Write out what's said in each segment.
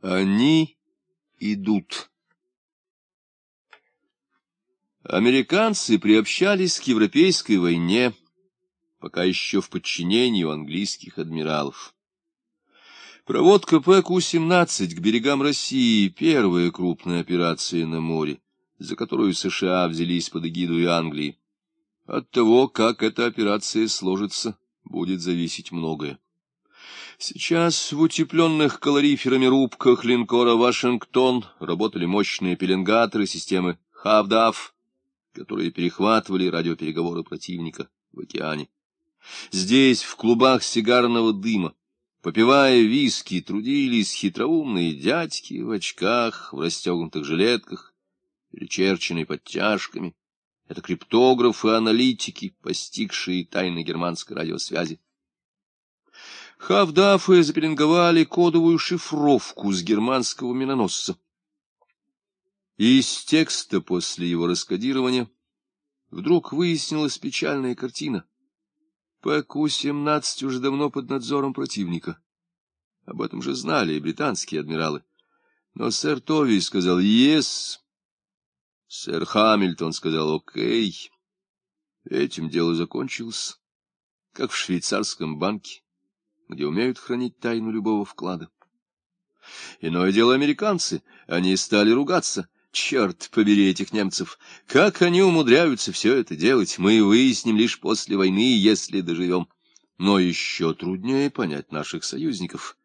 Они идут. Американцы приобщались к Европейской войне, пока еще в подчинении у английских адмиралов. Проводка ПК-17 к берегам России — первая крупная операция на море, за которую США взялись под эгиду Англии. От того, как эта операция сложится, будет зависеть многое. Сейчас в утепленных калориферами рубках линкора «Вашингтон» работали мощные пеленгаторы системы «Хавдаф», которые перехватывали радиопереговоры противника в океане. Здесь, в клубах сигарного дыма, попивая виски, трудились хитроумные дядьки в очках, в расстегнутых жилетках, перечерченные подтяжками. Это криптографы, аналитики, постигшие тайны германской радиосвязи. Хавдафы запеленговали кодовую шифровку с германского миноносца. Из текста после его раскодирования вдруг выяснилась печальная картина. ПК-17 уже давно под надзором противника. Об этом же знали и британские адмиралы. Но сэр Тови сказал «Ес». Сэр Хамильтон сказал «Окей». Этим дело закончилось, как в швейцарском банке где умеют хранить тайну любого вклада. Иное дело американцы, они стали ругаться. Черт побери этих немцев! Как они умудряются все это делать, мы выясним лишь после войны, если доживем. Но еще труднее понять наших союзников.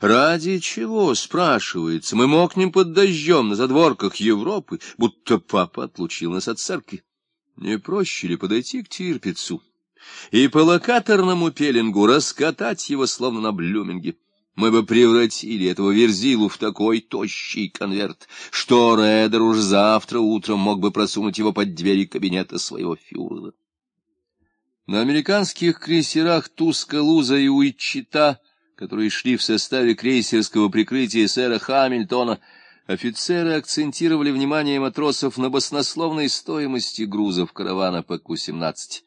Ради чего, спрашивается, мы мокнем под дождем на задворках Европы, будто папа отлучил нас от церкви? Не проще ли подойти к Тирпицу? И по локаторному пеленгу раскатать его, словно на блюминге. Мы бы превратили этого верзилу в такой тощий конверт, что Редер уж завтра утром мог бы просунуть его под двери кабинета своего фюрера. На американских крейсерах Туска-Луза и Уитчита, которые шли в составе крейсерского прикрытия сэра Хамильтона, офицеры акцентировали внимание матросов на баснословной стоимости грузов каравана ПК-17.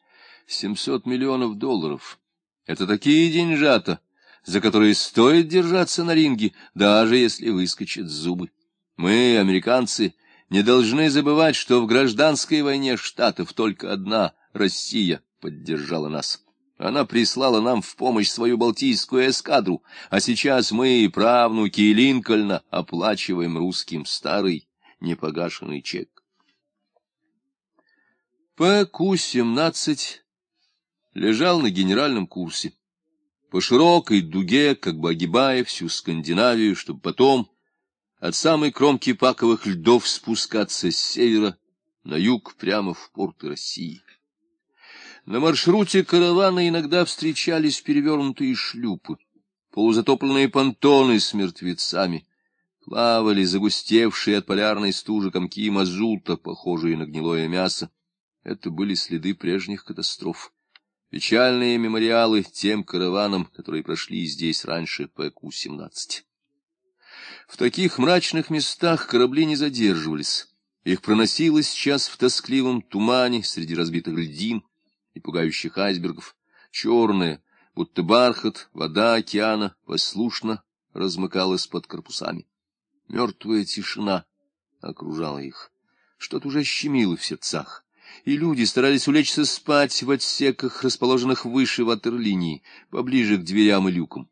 700 миллионов долларов. Это такие деньжата, за которые стоит держаться на ринге, даже если выскочат зубы. Мы, американцы, не должны забывать, что в гражданской войне Штатов только одна Россия поддержала нас. Она прислала нам в помощь свою Балтийскую эскадру, а сейчас мы, правнуки Линкольна, оплачиваем русским старый непогашенный чек. ПК-17 лежал на генеральном курсе, по широкой дуге, как бы огибая всю Скандинавию, чтобы потом от самой кромки паковых льдов спускаться с севера на юг прямо в порты России. На маршруте каравана иногда встречались перевернутые шлюпы, полузатопленные понтоны с мертвецами, плавали загустевшие от полярной стужи комки мазута, похожие на гнилое мясо. Это были следы прежних катастроф печальные мемориалы тем караванам, которые прошли здесь раньше ПК-17. В таких мрачных местах корабли не задерживались. Их проносило сейчас в тоскливом тумане среди разбитых льдин и пугающих айсбергов. Черная, будто бархат, вода океана послушно размыкалась под корпусами. Мертвая тишина окружала их. Что-то уже щемило в сердцах и люди старались улечься спать в отсеках, расположенных выше ватерлинии, поближе к дверям и люкам.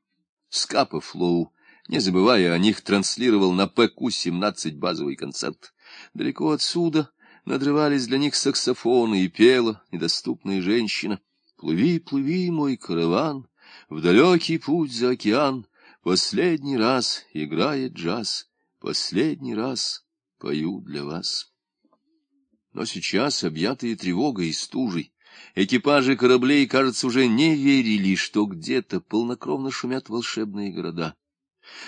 Скапа Флоу, не забывая о них, транслировал на ПК-17 базовый концерт. Далеко отсюда надрывались для них саксофоны и пела недоступная женщина. «Плыви, плыви, мой караван, в далекий путь за океан, последний раз играет джаз, последний раз пою для вас». Но сейчас, объятые тревогой и стужей, экипажи кораблей, кажется, уже не верили, что где-то полнокровно шумят волшебные города.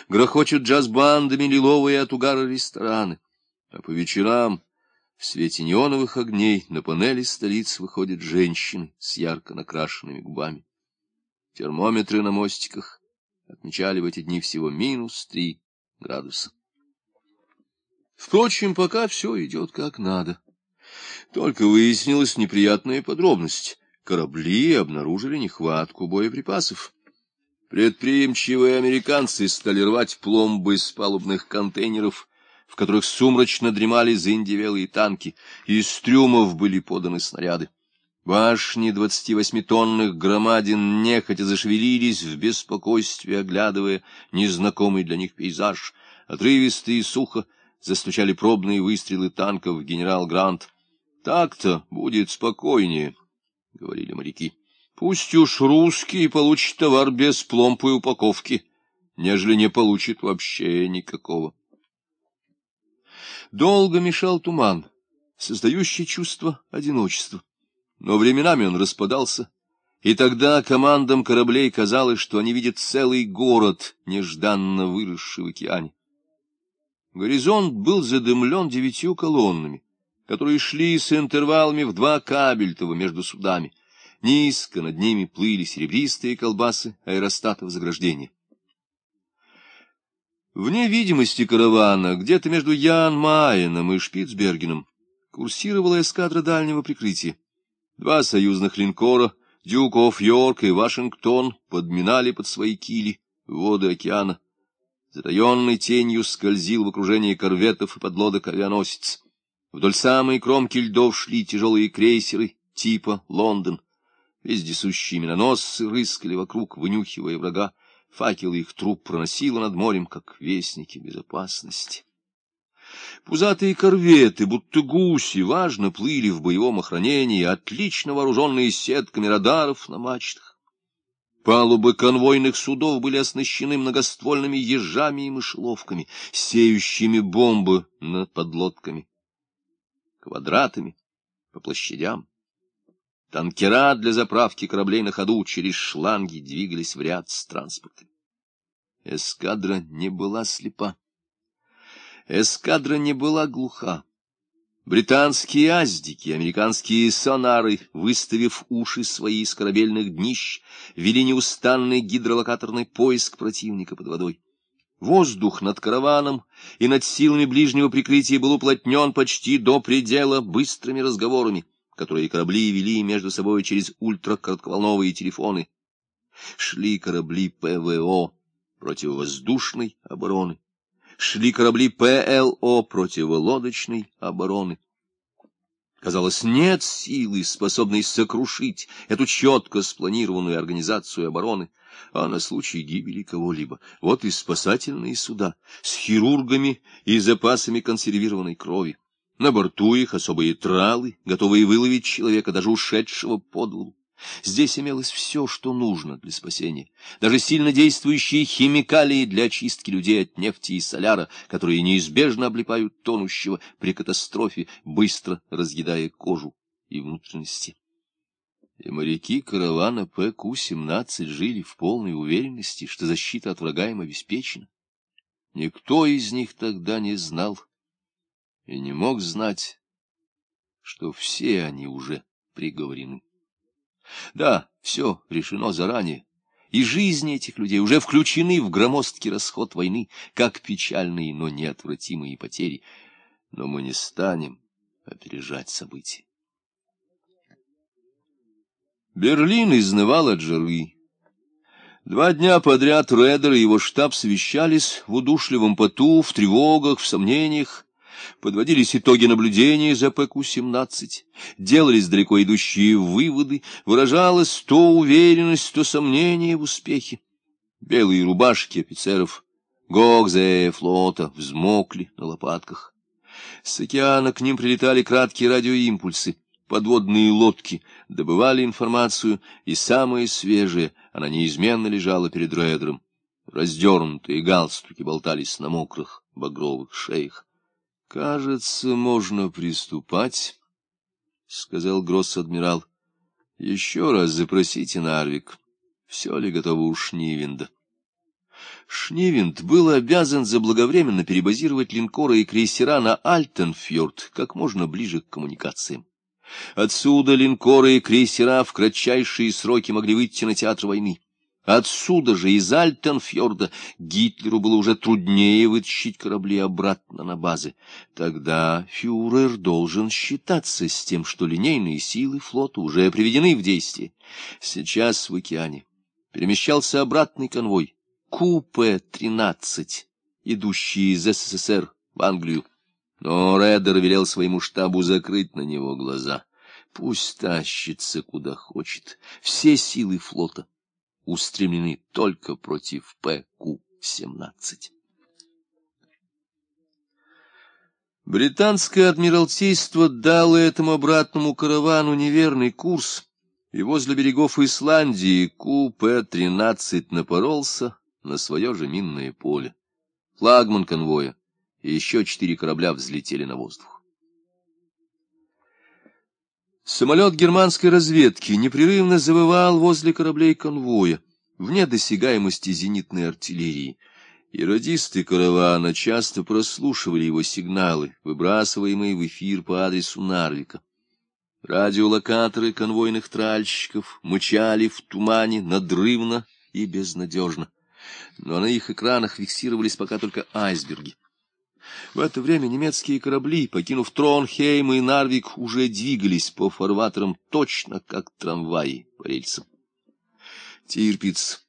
Грохочут джаз-бандами лиловые от угара рестораны, а по вечерам в свете неоновых огней на панели столиц выходят женщины с ярко накрашенными губами. Термометры на мостиках отмечали в эти дни всего минус три градуса. Впрочем, пока все идет как надо. Только выяснилась неприятная подробность. Корабли обнаружили нехватку боеприпасов. Предприимчивые американцы стали рвать пломбы с палубных контейнеров, в которых сумрачно дремали заиндевелые танки, и из трюмов были поданы снаряды. Башни двадцативосьмитонных громадин нехотя зашевелились в беспокойстве, оглядывая незнакомый для них пейзаж. Отрывисто и сухо застучали пробные выстрелы танков генерал Грант. «Так-то будет спокойнее», — говорили моряки. «Пусть уж русский получит товар без пломб и упаковки, нежели не получит вообще никакого». Долго мешал туман, создающий чувство одиночества. Но временами он распадался, и тогда командам кораблей казалось, что они видят целый город, нежданно выросший в океане. Горизонт был задымлен девятью колоннами, которые шли с интервалами в два кабельтова между судами. Низко над ними плыли серебристые колбасы аэростатов заграждения. Вне видимости каравана, где-то между Ян-Майеном и Шпицбергеном, курсировала эскадра дальнего прикрытия. Два союзных линкора, Дюк оф Йорк и Вашингтон, подминали под свои кили воды океана. Затаенной тенью скользил в окружении корветов и подлодок авианосец. Вдоль самой кромки льдов шли тяжелые крейсеры типа «Лондон». Вездесущие миноносцы рыскали вокруг, вынюхивая врага. Факелы их труп проносило над морем, как вестники безопасности. Пузатые корветы, будто гуси, важно плыли в боевом охранении, отлично вооруженные сетками радаров на мачтах. Палубы конвойных судов были оснащены многоствольными ежами и мышеловками, сеющими бомбы над подлодками, квадратами по площадям. Танкера для заправки кораблей на ходу через шланги двигались в ряд с транспортом. Эскадра не была слепа. Эскадра не была глуха. Британские аздики, американские сонары, выставив уши свои из корабельных днищ, вели неустанный гидролокаторный поиск противника под водой. Воздух над караваном и над силами ближнего прикрытия был уплотнен почти до предела быстрыми разговорами которые корабли вели между собой через ультракоротковолновые телефоны. Шли корабли ПВО противовоздушной обороны, шли корабли ПЛО противолодочной обороны. Казалось, нет силы, способной сокрушить эту четко спланированную организацию обороны, а на случай гибели кого-либо. Вот и спасательные суда с хирургами и запасами консервированной крови. На борту их особые тралы, готовые выловить человека, даже ушедшего под воду. Здесь имелось все, что нужно для спасения. Даже сильно действующие химикалии для очистки людей от нефти и соляра, которые неизбежно облипают тонущего при катастрофе, быстро разъедая кожу и внутренности. И моряки каравана ПК-17 жили в полной уверенности, что защита от врага им обеспечена. Никто из них тогда не знал, и не мог знать, что все они уже приговорены. Да, все решено заранее, и жизни этих людей уже включены в громоздкий расход войны, как печальные, но неотвратимые потери. Но мы не станем опережать события. Берлин изнывал от жары. Два дня подряд Редер и его штаб совещались в удушливом поту, в тревогах, в сомнениях, подводились итоги наблюдений за ПК-17, делались далеко идущие выводы, выражалась то уверенность, то сомнение в успехе. Белые рубашки офицеров Гогзе флота взмокли на лопатках. С океана к ним прилетали краткие радиоимпульсы, подводные лодки добывали информацию, и самое свежее, она неизменно лежала перед Редером. Раздернутые галстуки болтались на мокрых багровых шеях. — Кажется, можно приступать, — сказал гросс-адмирал. — Еще раз запросите Нарвик. Все ли готово у Шнивенда? Шнивинд был обязан заблаговременно перебазировать линкоры и крейсера на Альтенфьорд как можно ближе к коммуникациям. Отсюда линкоры и крейсера в кратчайшие сроки могли выйти на театр войны. Отсюда же, из Альтенфьорда, Гитлеру было уже труднее вытащить корабли обратно на базы. Тогда фюрер должен считаться с тем, что линейные силы флота уже приведены в действие. Сейчас в океане перемещался обратный конвой, КУП-13, идущий из СССР в Англию. Но Реддер велел своему штабу закрыть на него глаза. Пусть тащится куда хочет. Все силы флота устремлены только против ПК-17. Британское адмиралтейство дало этому обратному каравану неверный курс, и возле берегов Исландии КУП-13 напоролся на свое же минное поле. Флагман конвоя и еще четыре корабля взлетели на воздух. Самолет германской разведки непрерывно завывал возле кораблей конвоя, вне досягаемости зенитной артиллерии — и радисты каравана часто прослушивали его сигналы, выбрасываемые в эфир по адресу Нарвика. Радиолокаторы конвойных тральщиков мычали в тумане надрывно и безнадежно, но на их экранах фиксировались пока только айсберги. В это время немецкие корабли, покинув Тронхейм и Нарвик, уже двигались по фарватерам точно как трамваи по рельсам. Тирпиц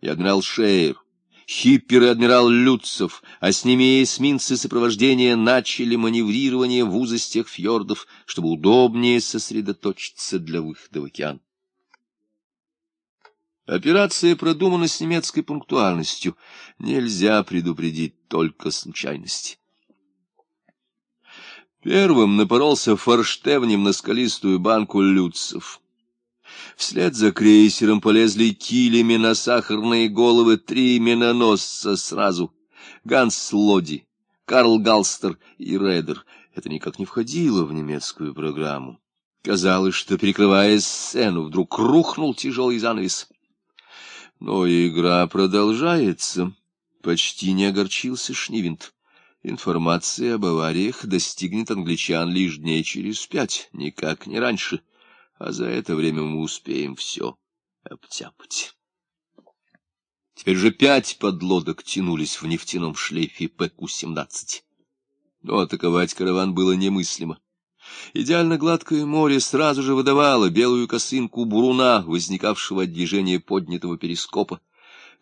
и адмирал Шейер Хиппер и адмирал Люцев, а с ними эсминцы сопровождения начали маневрирование в узостях фьордов, чтобы удобнее сосредоточиться для выхода в океан. Операция продумана с немецкой пунктуальностью. Нельзя предупредить только случайности. Первым напоролся форштевнем на скалистую банку Люцев. Вслед за крейсером полезли килями на сахарные головы три миноносца сразу. Ганс Лоди, Карл Галстер и Редер. Это никак не входило в немецкую программу. Казалось, что, перекрывая сцену, вдруг рухнул тяжелый занавес. Но игра продолжается. Почти не огорчился Шнивинт. Информация об авариях достигнет англичан лишь дней через пять, никак не раньше а за это время мы успеем все обтяпать. Теперь же пять подлодок тянулись в нефтяном шлейфе ПК-17. Но атаковать караван было немыслимо. Идеально гладкое море сразу же выдавало белую косынку буруна, возникавшего от движения поднятого перископа.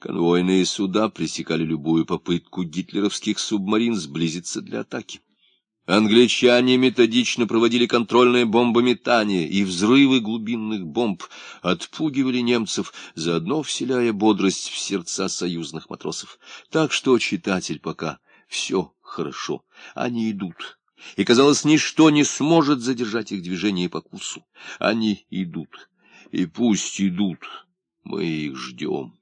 Конвойные суда пресекали любую попытку гитлеровских субмарин сблизиться для атаки. Англичане методично проводили контрольное бомбометание, и взрывы глубинных бомб отпугивали немцев, заодно вселяя бодрость в сердца союзных матросов. Так что, читатель, пока все хорошо, они идут. И, казалось, ничто не сможет задержать их движение по курсу. Они идут, и пусть идут, мы их ждем.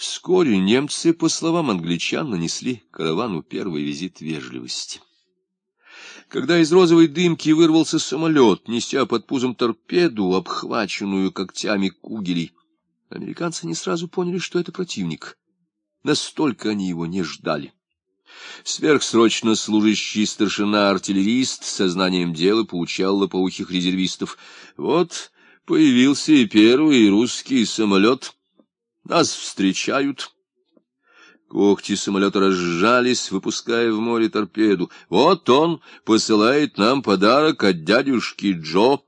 Вскоре немцы, по словам англичан, нанесли каравану первый визит вежливости. Когда из розовой дымки вырвался самолет, неся под пузом торпеду, обхваченную когтями кугелей, американцы не сразу поняли, что это противник. Настолько они его не ждали. Сверхсрочно служащий старшина-артиллерист со знанием дела поучал лопоухих резервистов. Вот появился и первый русский самолет — нас встречают. Когти самолета разжались, выпуская в море торпеду. Вот он посылает нам подарок от дядюшки Джо.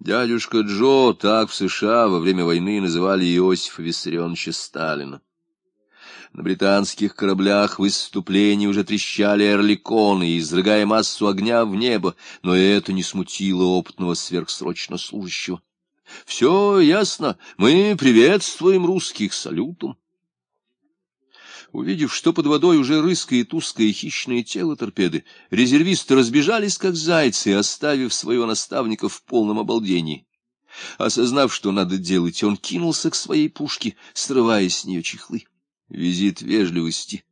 Дядюшка Джо, так в США во время войны называли Иосифа Виссарионовича Сталина. На британских кораблях в выступлении уже трещали эрликоны, изрыгая массу огня в небо, но это не смутило опытного сверхсрочно служащего. Все ясно, мы приветствуем русских салютом. Увидев, что под водой уже рыскает узкое хищное тело торпеды, резервисты разбежались, как зайцы, оставив своего наставника в полном обалдении. Осознав, что надо делать, он кинулся к своей пушке, срывая с нее чехлы. Визит вежливости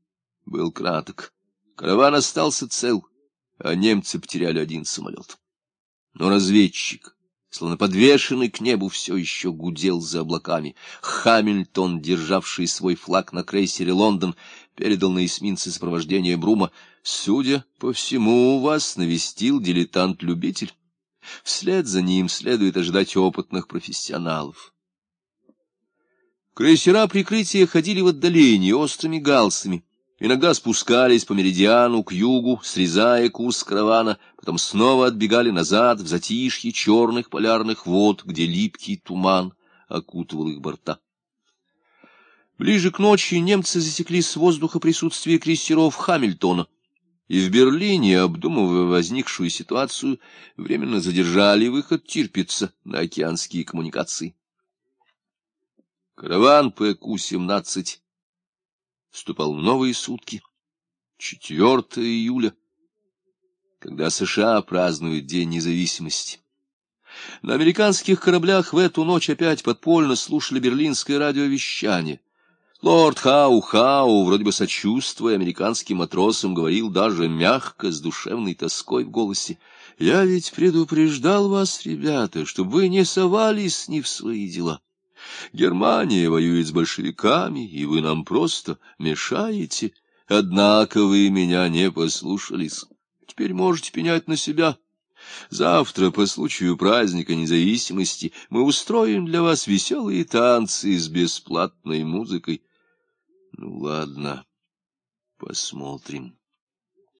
был краток. Караван остался цел, а немцы потеряли один самолет. Но разведчик словно подвешенный к небу, все еще гудел за облаками. Хамильтон, державший свой флаг на крейсере «Лондон», передал на эсминце сопровождение Брума. «Судя по всему, у вас навестил дилетант-любитель. Вслед за ним следует ожидать опытных профессионалов». Крейсера прикрытия ходили в отдалении острыми галсами иногда спускались по меридиану к югу, срезая курс каравана, потом снова отбегали назад в затишье черных полярных вод, где липкий туман окутывал их борта. Ближе к ночи немцы засекли с воздуха присутствие крейсеров Хамильтона, и в Берлине, обдумывая возникшую ситуацию, временно задержали выход Тирпица на океанские коммуникации. Караван ПК-17 вступал в новые сутки. 4 июля, когда США празднуют День независимости. На американских кораблях в эту ночь опять подпольно слушали берлинское радиовещание. Лорд Хау-Хау, вроде бы сочувствуя американским матросам, говорил даже мягко, с душевной тоской в голосе. «Я ведь предупреждал вас, ребята, чтобы вы не совались ни в свои дела. Германия воюет с большевиками, и вы нам просто мешаете. Однако вы меня не послушались. Теперь можете пенять на себя». Завтра, по случаю праздника независимости, мы устроим для вас веселые танцы с бесплатной музыкой. Ну, ладно, посмотрим.